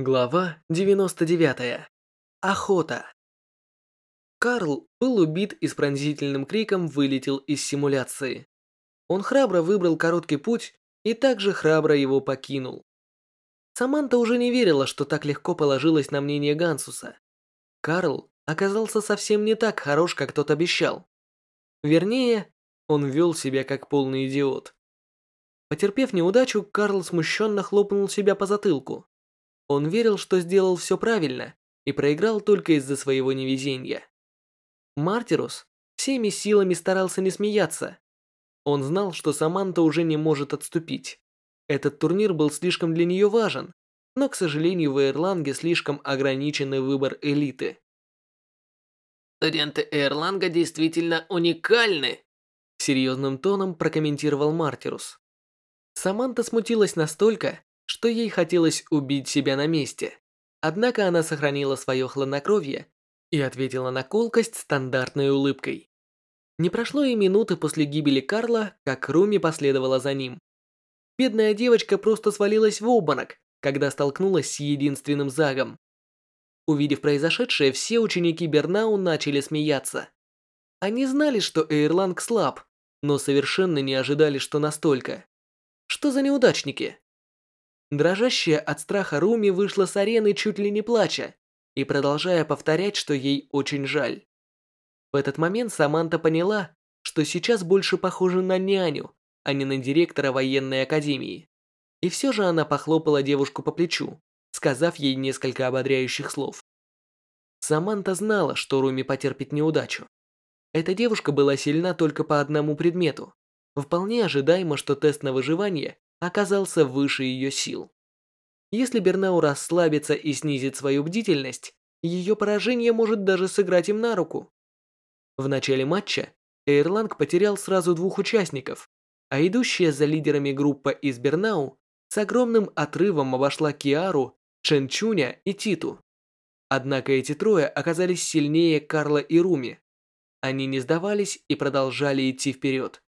Глава 99. Охота. Карл был убит и с пронзительным криком вылетел из симуляции. Он храбро выбрал короткий путь и также храбро его покинул. Саманта уже не верила, что так легко положилась на мнение Гансуса. Карл оказался совсем не так хорош, как тот обещал. Вернее, он вел себя как полный идиот. Потерпев неудачу, Карл смущенно хлопнул себя по затылку. Он верил, что сделал все правильно и проиграл только из-за своего невезения. Мартирус всеми силами старался не смеяться. Он знал, что Саманта уже не может отступить. Этот турнир был слишком для нее важен, но, к сожалению, в Эрланге слишком ограниченный выбор элиты. «Студенты Эрланга действительно уникальны», серьезным тоном прокомментировал Мартирус. Саманта смутилась настолько, что ей хотелось убить себя на месте. Однако она сохранила свое хладнокровие и ответила на колкость стандартной улыбкой. Не прошло и минуты после гибели Карла, как Руми последовала за ним. Бедная девочка просто свалилась в обморок, когда столкнулась с единственным Загом. Увидев произошедшее, все ученики Бернау начали смеяться. Они знали, что Эйрланг слаб, но совершенно не ожидали, что настолько. Что за неудачники? Дрожащая от страха Руми вышла с арены чуть ли не плача и продолжая повторять, что ей очень жаль. В этот момент Саманта поняла, что сейчас больше похожа на няню, а не на директора военной академии. И все же она похлопала девушку по плечу, сказав ей несколько ободряющих слов. Саманта знала, что Руми потерпит неудачу. Эта девушка была сильна только по одному предмету. Вполне ожидаемо, что тест на выживание оказался выше ее сил. Если Бернау расслабится и снизит свою бдительность, ее поражение может даже сыграть им на руку. В начале матча Эйрланг потерял сразу двух участников, а идущая за лидерами группа из Бернау с огромным отрывом обошла Киару, Ченчуня и Титу. Однако эти трое оказались сильнее Карла и Руми. Они не сдавались и продолжали идти вперед.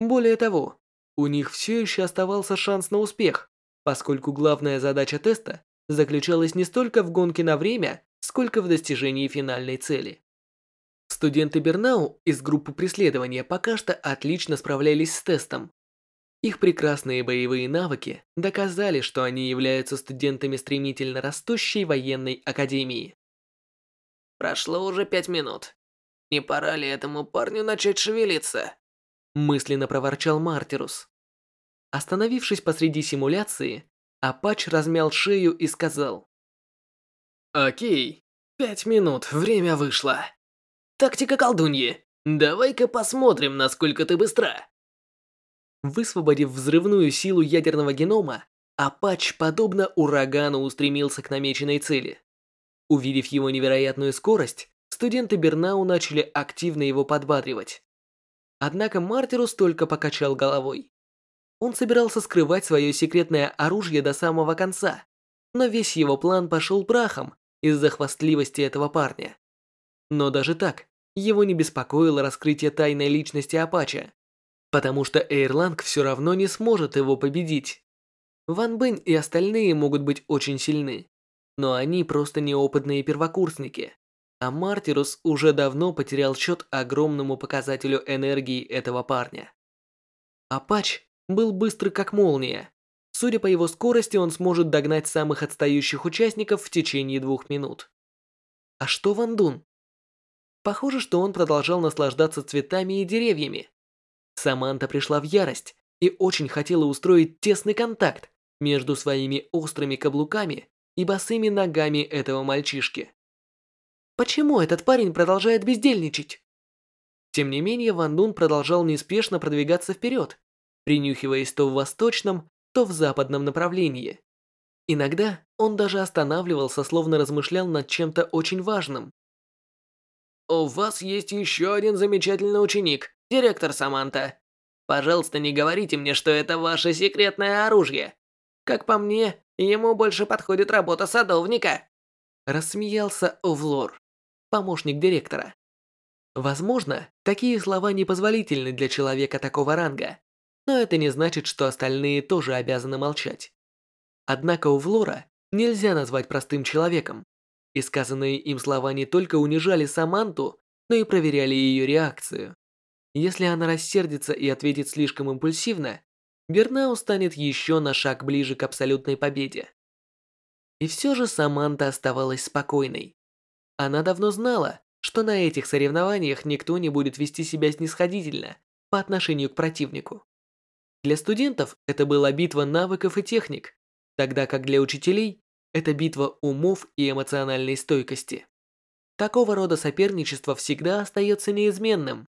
Более того, у них все еще оставался шанс на успех, поскольку главная задача теста заключалась не столько в гонке на время, сколько в достижении финальной цели. Студенты Бернау из группы преследования пока что отлично справлялись с тестом. Их прекрасные боевые навыки доказали, что они являются студентами стремительно растущей военной академии. Прошло уже пять минут. Не пора ли этому парню начать шевелиться? Мысленно проворчал Мартирус. Остановившись посреди симуляции, Апач размял шею и сказал. «Окей, пять минут, время вышло. Тактика колдуньи. Давай-ка посмотрим, насколько ты быстра». Высвободив взрывную силу ядерного генома, Апач, подобно урагану, устремился к намеченной цели. Увидев его невероятную скорость, студенты Бернау начали активно его подбадривать. Однако Мартирус только покачал головой. Он собирался скрывать свое секретное оружие до самого конца, но весь его план пошел прахом из-за хвастливости этого парня. Но даже так, его не беспокоило раскрытие тайной личности Апача, потому что Эйрланг все равно не сможет его победить. Ван Бэнь и остальные могут быть очень сильны, но они просто неопытные первокурсники а Мартирус уже давно потерял счет огромному показателю энергии этого парня. Апач был быстрый как молния. Судя по его скорости, он сможет догнать самых отстающих участников в течение двух минут. А что Ван Дун? Похоже, что он продолжал наслаждаться цветами и деревьями. Саманта пришла в ярость и очень хотела устроить тесный контакт между своими острыми каблуками и босыми ногами этого мальчишки. Почему этот парень продолжает бездельничать? Тем не менее, Ван Дун продолжал неспешно продвигаться вперед, принюхиваясь то в восточном, то в западном направлении. Иногда он даже останавливался, словно размышлял над чем-то очень важным. «У вас есть еще один замечательный ученик, директор Саманта. Пожалуйста, не говорите мне, что это ваше секретное оружие. Как по мне, ему больше подходит работа садовника». Рассмеялся Овлор помощник директора. Возможно, такие слова непозволительны для человека такого ранга, но это не значит, что остальные тоже обязаны молчать. Однако у Влора нельзя назвать простым человеком. И сказанные им слова не только унижали Саманту, но и проверяли ее реакцию. Если она рассердится и ответит слишком импульсивно, Бернау станет еще на шаг ближе к абсолютной победе. И все же Саманта оставалась спокойной. Она давно знала, что на этих соревнованиях никто не будет вести себя снисходительно по отношению к противнику. Для студентов это была битва навыков и техник, тогда как для учителей это битва умов и эмоциональной стойкости. Такого рода соперничество всегда остается неизменным.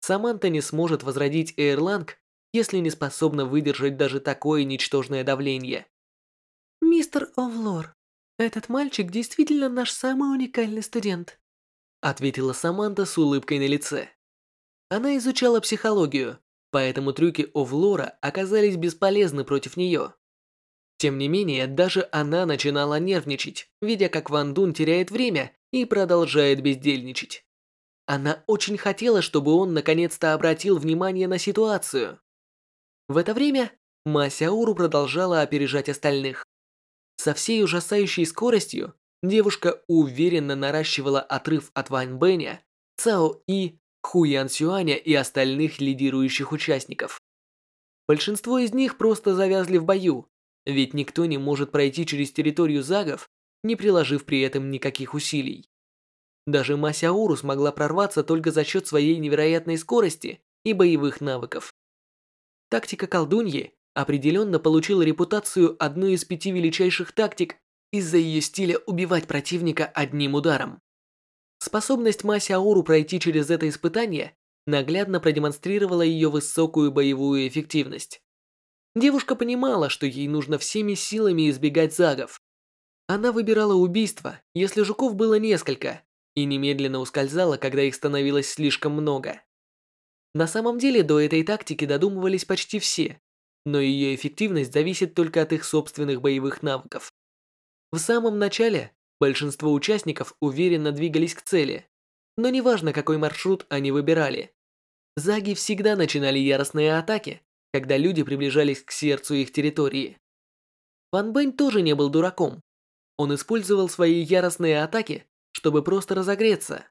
Саманта не сможет возродить Эйрланг, если не способна выдержать даже такое ничтожное давление. «Мистер Овлор, этот мальчик действительно наш самый уникальный студент», ответила Саманта с улыбкой на лице. Она изучала психологию, поэтому трюки Овлора оказались бесполезны против нее. Тем не менее, даже она начинала нервничать, видя, как Ван Дун теряет время и продолжает бездельничать. Она очень хотела, чтобы он наконец-то обратил внимание на ситуацию. В это время Масяуру продолжала опережать остальных. Со всей ужасающей скоростью девушка уверенно наращивала отрыв от Ван Бэня, Цао И, Хуян Сюаня и остальных лидирующих участников. Большинство из них просто завязли в бою, ведь никто не может пройти через территорию загов, не приложив при этом никаких усилий. Даже Масяуру смогла прорваться только за счет своей невероятной скорости и боевых навыков. Тактика колдуньи определенно получила репутацию одной из пяти величайших тактик из-за ее стиля убивать противника одним ударом. Способность Масяуру пройти через это испытание наглядно продемонстрировала ее высокую боевую эффективность. Девушка понимала, что ей нужно всеми силами избегать загов. Она выбирала убийство, если жуков было несколько, и немедленно ускользала, когда их становилось слишком много. На самом деле до этой тактики додумывались почти все, но ее эффективность зависит только от их собственных боевых навыков. В самом начале большинство участников уверенно двигались к цели, но неважно, какой маршрут они выбирали. Заги всегда начинали яростные атаки, когда люди приближались к сердцу их территории. Ван Бэнь тоже не был дураком. Он использовал свои яростные атаки, чтобы просто разогреться.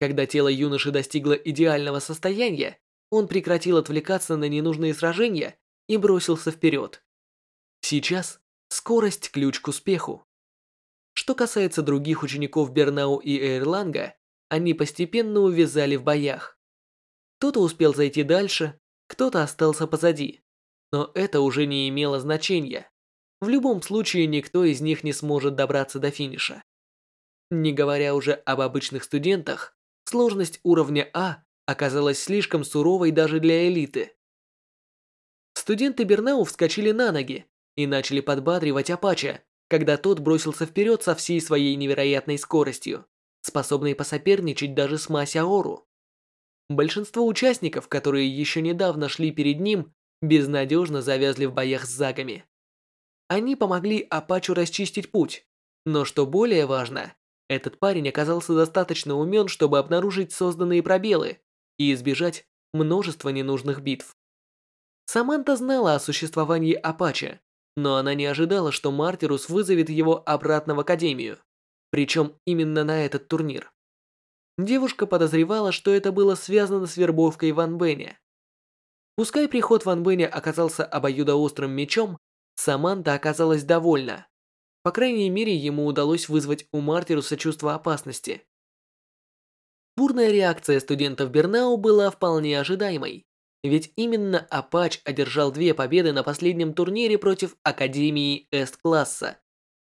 Когда тело юноши достигло идеального состояния, он прекратил отвлекаться на ненужные сражения и бросился вперед. Сейчас скорость – ключ к успеху. Что касается других учеников Бернау и Эйрланга, они постепенно увязали в боях. Кто-то успел зайти дальше, кто-то остался позади. Но это уже не имело значения. В любом случае, никто из них не сможет добраться до финиша. Не говоря уже об обычных студентах, сложность уровня А оказалась слишком суровой даже для элиты. Студенты Бернау вскочили на ноги и начали подбадривать Апача, когда тот бросился вперед со всей своей невероятной скоростью, способной посоперничать даже с Масяору. Большинство участников, которые еще недавно шли перед ним, безнадежно завязли в боях с загами. Они помогли Апачу расчистить путь, но что более важно, этот парень оказался достаточно умен, чтобы обнаружить созданные пробелы и избежать множества ненужных битв. Саманта знала о существовании Апача, но она не ожидала, что Мартирус вызовет его обратно в Академию, причем именно на этот турнир. Девушка подозревала, что это было связано с вербовкой Ван Бэня. Пускай приход Ван Бэня оказался обоюдоострым мечом, Саманта оказалась довольна. По крайней мере, ему удалось вызвать у Мартируса чувство опасности. Бурная реакция студентов Бернау была вполне ожидаемой, ведь именно Апач одержал две победы на последнем турнире против Академии Эст-класса,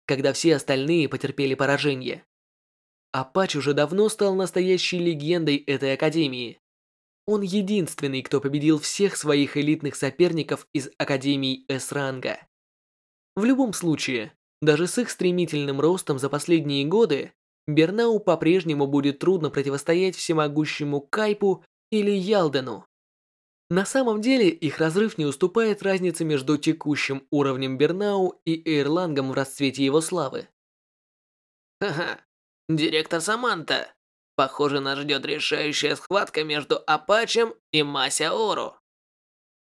когда все остальные потерпели поражение. Апач уже давно стал настоящей легендой этой академии. Он единственный, кто победил всех своих элитных соперников из Академии С-ранга. В любом случае, даже с их стремительным ростом за последние годы, Бернау по-прежнему будет трудно противостоять всемогущему Кайпу или Ялдену. На самом деле, их разрыв не уступает разнице между текущим уровнем Бернау и Эйрлангом в расцвете его славы. Ха-ха, Директор Саманта. Похоже, нас ждет решающая схватка между Апачем и Масяору.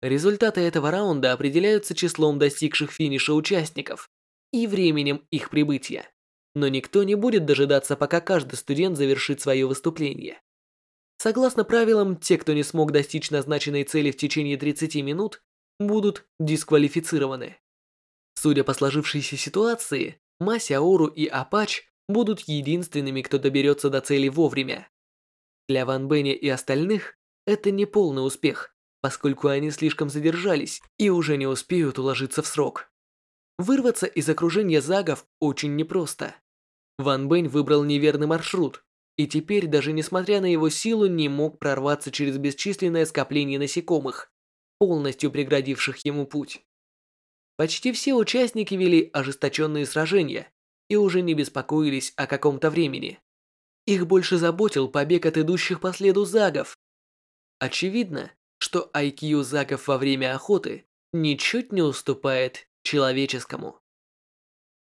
Результаты этого раунда определяются числом достигших финиша участников. и временем их прибытия. Но никто не будет дожидаться, пока каждый студент завершит свое выступление. Согласно правилам, те, кто не смог достичь назначенной цели в течение 30 минут, будут дисквалифицированы. Судя по сложившейся ситуации, Масяору и Апач будут единственными, кто доберется до цели вовремя. Для Ван Бэня и остальных это не полный успех, поскольку они слишком задержались и уже не успеют уложиться в срок. Вырваться из окружения загов очень непросто. Ван Бэнь выбрал неверный маршрут, и теперь, даже несмотря на его силу, не мог прорваться через бесчисленное скопление насекомых, полностью преградивших ему путь. Почти все участники вели ожесточенные сражения и уже не беспокоились о каком-то времени. Их больше заботил побег от идущих по следу загов. Очевидно, что IQ загов во время охоты ничуть не уступает человеческому.